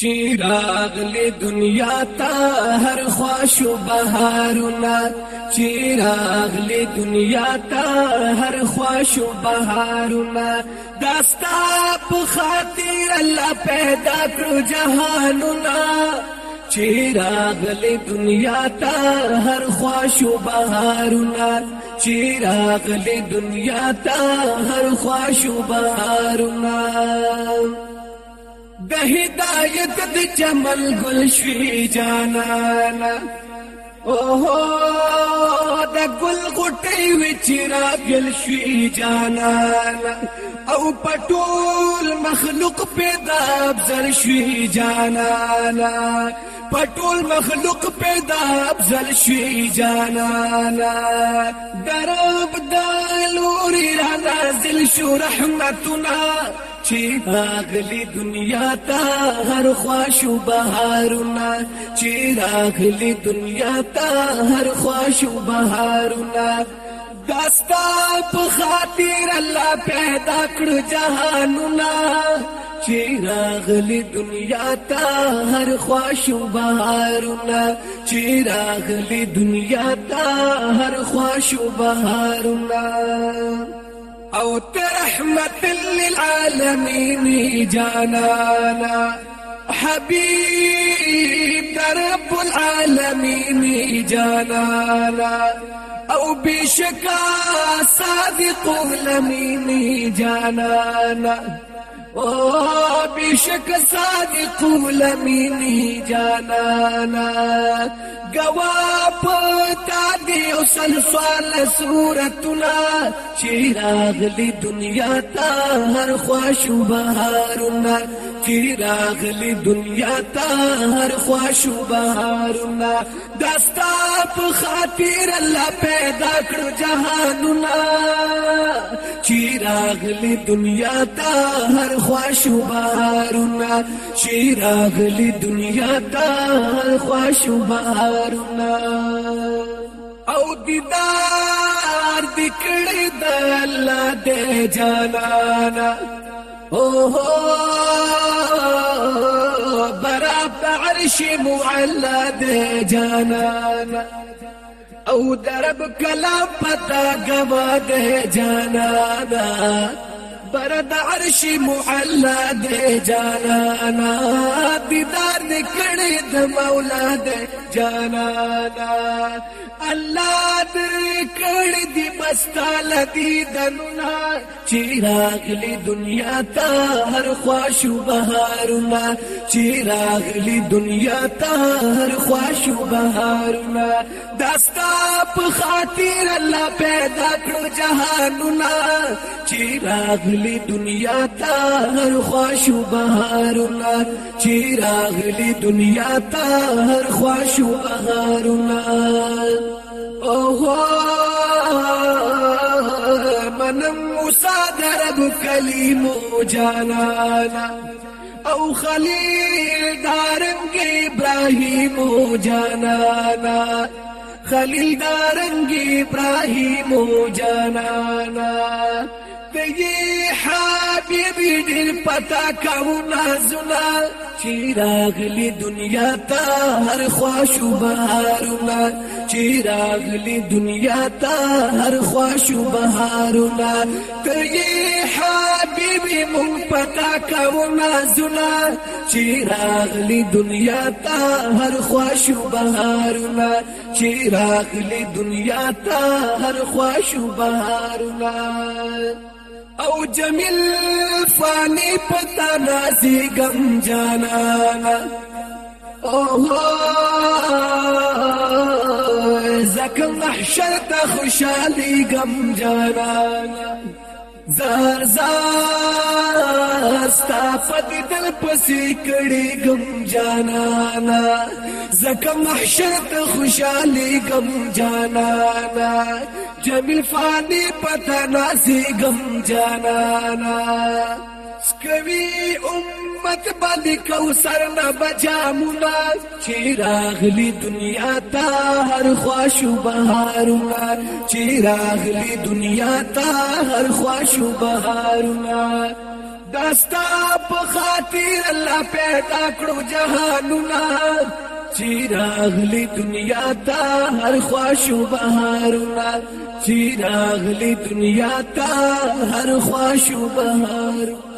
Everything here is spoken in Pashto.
چراغلی دنیا تا هر خواش و بهارونا چراغلی دنیا تا هر خواش و بهارونا داستا په خاطر الله پیدا کړو جهانونا چراغلی دنیا تا هر خواش و بهارونا چراغلی دنیا تا هر خواش و بهارونا د هدایت د چمل گل شوی جانانا اوهو د گل غټي وچرا گل شوی جانانا او پټول مخلوق پیدا ابزر شوی جانانا پټول مخلوق پیدا افضل شوی جانانا درب دالوري را نازل شو رحمتنا چې راغلی دنیا تا هر خواشو بهارونه چې راغلی دنیا تا هر خواشو بهارونه داستا په خاطر الله پیدا کړ جهانونه چې راغلی دنیا تا هر خواشو بهارونه چې راغلی دنیا تا هر خواشو بهارونه او ترحمة للعالمين جانانا حبيب رب العالمين جانانا او بشكا صادق لمين جانانا بیشک صادق لمینی جانانا گوا پتا دی او سل سوال صورتنا چراغلی دنیا تا هر خواش بهارنا چراغلی دنیا تا هر خواش بهارنا دستا په خاطر الله پیدا کړ جهانونه شیراغلی دنیا تا هر خواش و بهارونا شیراغلی دنیا تا هر خواش و بهارونا او دیدار دکړې د الله دې جانانا او هو براب عرش معلا دې جانانا او درب کلا پتا گوا دے جانا برد عرش معلا دے جانانا دیدار نکڑی د مولا دے جانانا الله دې کړې دي مستاله دي دنونا چراغ لې دنیا ته هر خواشو بهارنا چراغ لې دنیا ته هر خواشو بهارنا دستا په خاطر الله پیدا کړ جهانونا چراغ راغلی دنیا تا هر خواشو بهارونا چې راغلی دنیا تا هر خواشو بهارونا اوه منم مصادر بکلیمو جانانا او خلیل دارنگ ابراهیمو جانانا خلیل دارنگ ابراهیمو جانانا دی حبیبی دل پتا کاو نازونا چراغ لی دنیا تا هر خواش و بهارونا چراغ لی دنیا تا هر خواش و بهارونا دی حبیبی مون پتا کاو نازونا چراغ لی دنیا تا هر خواش و بهارونا چراغ لی دنیا تا هر خواش و بهارونا او جمیل فانی پتا نازی گم جانا اوه زکم محشر تا خوشالی گم جانا زار زار ستا پتی دل پسی کڑی گم جانانا زکا محشر تا خوشحالی گم جانانا جمیل فانی پتا نازی گم جانانا سکوي امت باندې کوثر نه بجامونا چې راغلي دنیا ته هر خواشو بهارونه چې راغلي دنیا ته هر خواشو بهارونه داستا په خاطر الله پیدا کړو جهانونه چې راغلي دنیا ته هر خواشو بهارونه چې راغلي دنیا ته هر خواشو بهارونه